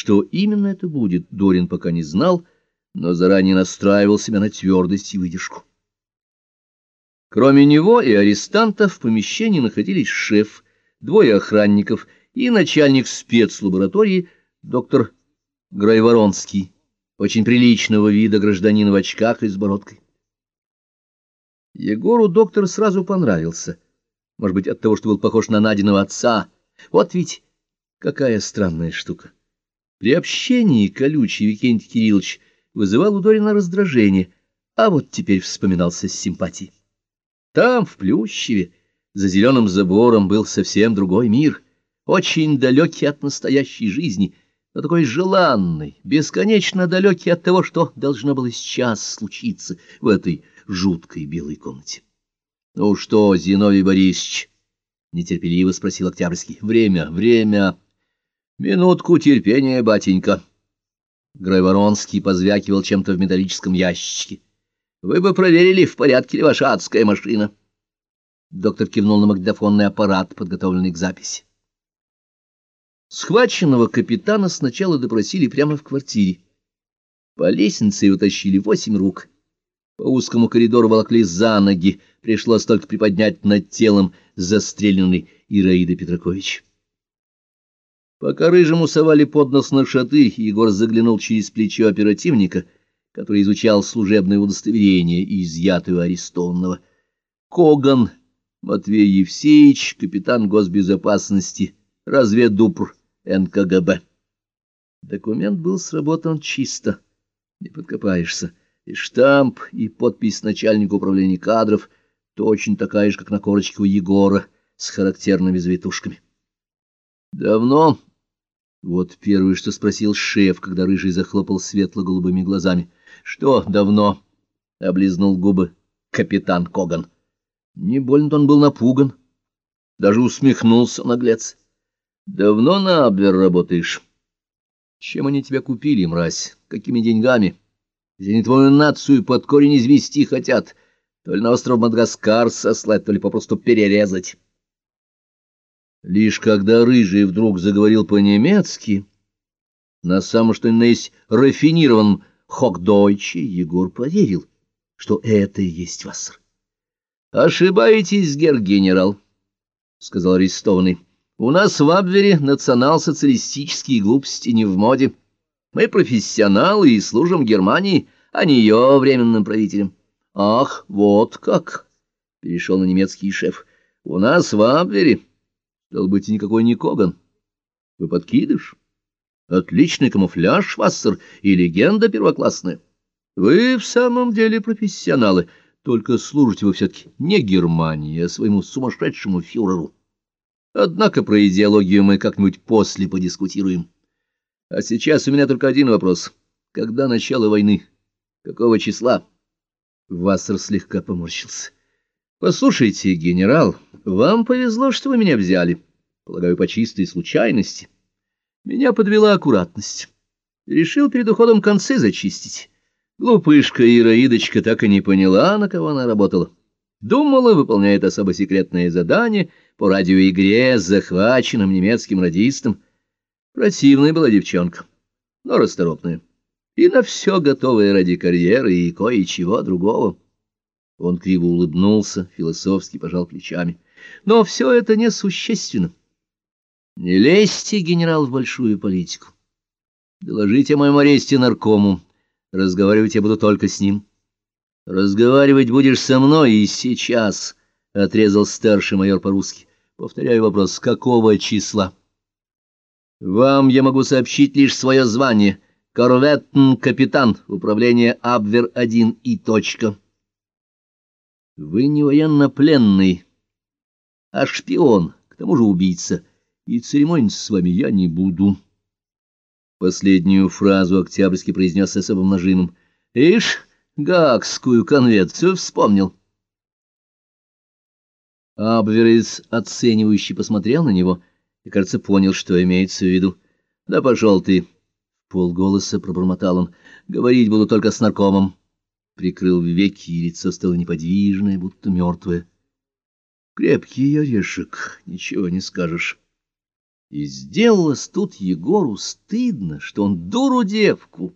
Что именно это будет, Дорин пока не знал, но заранее настраивал себя на твердость и выдержку. Кроме него и арестанта в помещении находились шеф, двое охранников и начальник спецлаборатории доктор Грайворонский, очень приличного вида гражданин в очках и с бородкой. Егору доктор сразу понравился. Может быть, от того, что был похож на Надиного отца. Вот ведь какая странная штука. При общении колючий Викентий Кириллович вызывал у Дорина раздражение, а вот теперь вспоминался с симпатией. Там, в Плющеве, за зеленым забором был совсем другой мир, очень далекий от настоящей жизни, но такой желанный, бесконечно далекий от того, что должно было сейчас случиться в этой жуткой белой комнате. — Ну что, Зиновий Борисович? — нетерпеливо спросил Октябрьский. — Время, время. Минутку терпения, батенька. Грайворонский позвякивал чем-то в металлическом ящичке. Вы бы проверили, в порядке ли ваша адская машина. Доктор кивнул на магнитофонный аппарат, подготовленный к записи. Схваченного капитана сначала допросили прямо в квартире. По лестнице утащили восемь рук. По узкому коридору волокли за ноги. Пришлось только приподнять над телом застреленный Ираида Петракович. Пока рыжему совали под нос на шатырь, Егор заглянул через плечо оперативника — который изучал служебное удостоверение, изъятое арестованного. Коган Матвей Евсеевич, капитан госбезопасности, разведдупр НКГБ. Документ был сработан чисто, не подкопаешься. И штамп, и подпись начальника управления кадров точно такая же, как на корочке у Егора, с характерными завитушками. «Давно?» — вот первое, что спросил шеф, когда Рыжий захлопал светло-голубыми глазами — что давно? — облизнул губы капитан Коган. Не больно он был напуган. Даже усмехнулся наглец. — Давно на Абвер работаешь? Чем они тебя купили, мразь? Какими деньгами? Если они твою нацию под корень извести хотят, то ли на остров Мадагаскар сослать, то ли попросту перерезать. Лишь когда Рыжий вдруг заговорил по-немецки, на самом что ни есть рафинированном Хокдойче Егор поверил, что это и есть Вассер. — Ошибаетесь, гер-генерал, — сказал арестованный. — У нас в Абвере национал-социалистические глупости не в моде. Мы профессионалы и служим Германии, а не ее временным правителям. — Ах, вот как! — перешел на немецкий шеф. — У нас в Абвере, стал быть, никакой не Коган. Вы подкидыш? Отличный камуфляж, Вассер, и легенда первоклассная. Вы в самом деле профессионалы, только служите вы все-таки не Германии, а своему сумасшедшему фюреру. Однако про идеологию мы как-нибудь после подискутируем. А сейчас у меня только один вопрос. Когда начало войны? Какого числа? Вассер слегка поморщился. Послушайте, генерал, вам повезло, что вы меня взяли. Полагаю, по чистой случайности. Меня подвела аккуратность. Решил перед уходом концы зачистить. Глупышка Ираидочка так и не поняла, на кого она работала. Думала, выполняет особо секретное задание по радиоигре с захваченным немецким радистом. Противная была девчонка, но расторопная. И на все готовая ради карьеры и кое-чего другого. Он криво улыбнулся, философски пожал плечами. Но все это несущественно. Не лезьте, генерал, в большую политику. Доложите о моем аресте наркому. Разговаривать я буду только с ним. Разговаривать будешь со мной и сейчас, — отрезал старший майор по-русски. Повторяю вопрос, с какого числа? Вам я могу сообщить лишь свое звание. Корветтен-капитан, управление Абвер-1 и точка. Вы не военнопленный, а шпион, к тому же убийца и церемониться с вами я не буду. Последнюю фразу Октябрьский произнес с особым нажимом. Ишь, Гаагскую конвенцию вспомнил. Абверец оценивающий посмотрел на него и, кажется, понял, что имеется в виду. — Да пошел ты! — полголоса пробормотал он. — Говорить буду только с наркомом. Прикрыл веки, и лицо стало неподвижное, будто мертвое. — Крепкий орешек, ничего не скажешь. И сделалось тут Егору стыдно, что он дуру девку